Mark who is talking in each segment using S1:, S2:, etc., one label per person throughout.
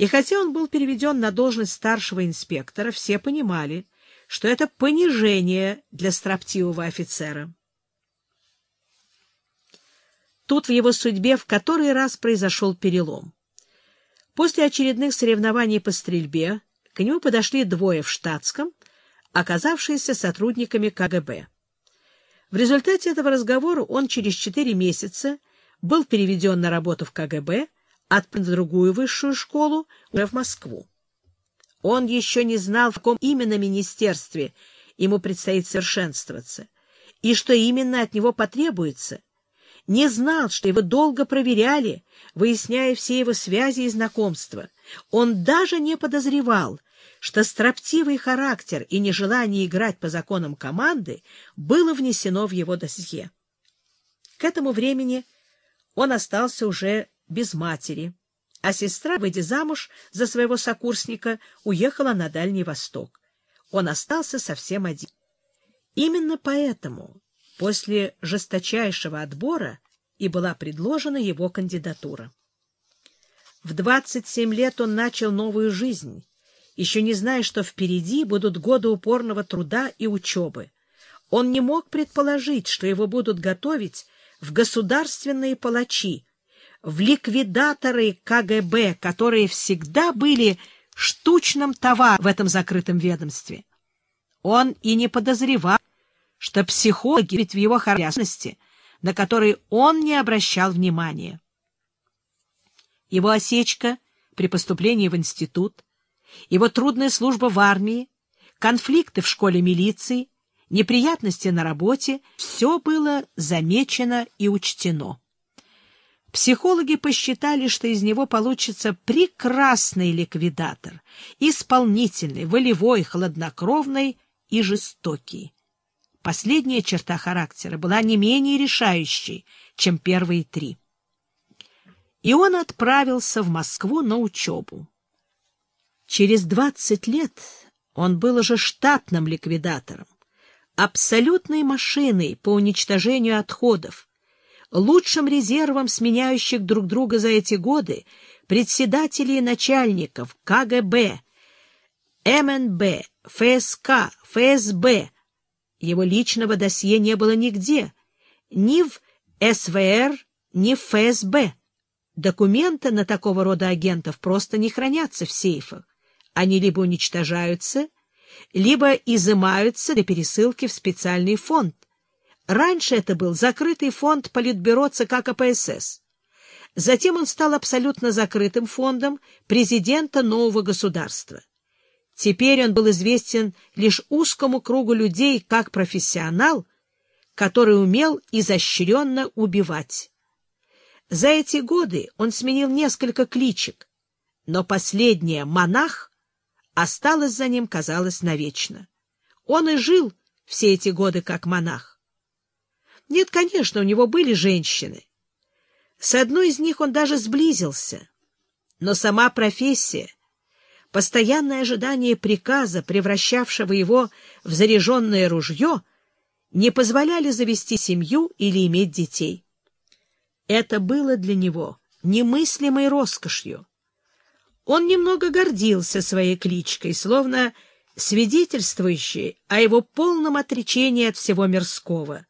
S1: И хотя он был переведен на должность старшего инспектора, все понимали, что это понижение для строптивого офицера. Тут в его судьбе в который раз произошел перелом. После очередных соревнований по стрельбе к нему подошли двое в штатском, оказавшиеся сотрудниками КГБ. В результате этого разговора он через четыре месяца был переведен на работу в КГБ, в другую высшую школу, уже в Москву. Он еще не знал, в каком именно министерстве ему предстоит совершенствоваться, и что именно от него потребуется. Не знал, что его долго проверяли, выясняя все его связи и знакомства. Он даже не подозревал, что строптивый характер и нежелание играть по законам команды было внесено в его досье. К этому времени он остался уже без матери, а сестра, выйдя замуж за своего сокурсника, уехала на Дальний Восток. Он остался совсем один. Именно поэтому после жесточайшего отбора и была предложена его кандидатура. В 27 лет он начал новую жизнь, еще не зная, что впереди будут годы упорного труда и учебы. Он не мог предположить, что его будут готовить в государственные палачи, в ликвидаторы КГБ, которые всегда были штучным товаром в этом закрытом ведомстве. Он и не подозревал, что психологи ведь в его характерности, на которые он не обращал внимания. Его осечка при поступлении в институт, его трудная служба в армии, конфликты в школе милиции, неприятности на работе — все было замечено и учтено. Психологи посчитали, что из него получится прекрасный ликвидатор, исполнительный, волевой, хладнокровный и жестокий. Последняя черта характера была не менее решающей, чем первые три. И он отправился в Москву на учебу. Через двадцать лет он был уже штатным ликвидатором, абсолютной машиной по уничтожению отходов, лучшим резервом сменяющих друг друга за эти годы председателей и начальников КГБ, МНБ, ФСК, ФСБ. Его личного досье не было нигде, ни в СВР, ни в ФСБ. Документы на такого рода агентов просто не хранятся в сейфах. Они либо уничтожаются, либо изымаются для пересылки в специальный фонд. Раньше это был закрытый фонд Политбюро ЦК КПСС. Затем он стал абсолютно закрытым фондом президента нового государства. Теперь он был известен лишь узкому кругу людей как профессионал, который умел изощренно убивать. За эти годы он сменил несколько кличек, но последняя «монах» осталась за ним, казалось, навечно. Он и жил все эти годы как монах. Нет, конечно, у него были женщины. С одной из них он даже сблизился. Но сама профессия, постоянное ожидание приказа, превращавшего его в заряженное ружье, не позволяли завести семью или иметь детей. Это было для него немыслимой роскошью. Он немного гордился своей кличкой, словно свидетельствующей о его полном отречении от всего мирского.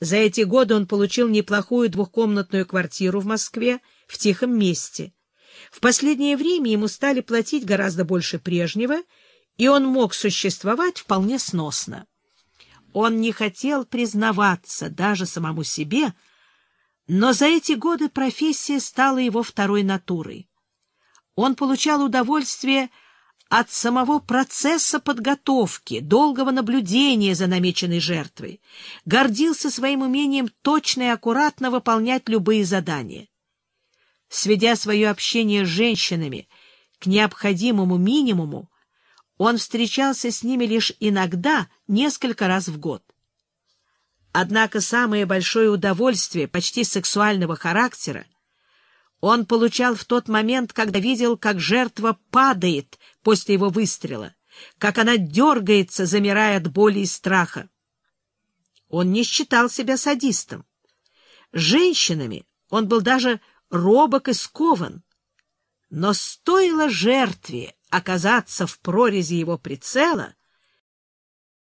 S1: За эти годы он получил неплохую двухкомнатную квартиру в Москве в тихом месте. В последнее время ему стали платить гораздо больше прежнего, и он мог существовать вполне сносно. Он не хотел признаваться даже самому себе, но за эти годы профессия стала его второй натурой. Он получал удовольствие от самого процесса подготовки, долгого наблюдения за намеченной жертвой, гордился своим умением точно и аккуратно выполнять любые задания. Сведя свое общение с женщинами к необходимому минимуму, он встречался с ними лишь иногда, несколько раз в год. Однако самое большое удовольствие, почти сексуального характера, он получал в тот момент, когда видел, как жертва падает после его выстрела, как она дергается, замирая от боли и страха. Он не считал себя садистом. Женщинами он был даже робок и скован. Но стоило жертве оказаться в прорези его прицела,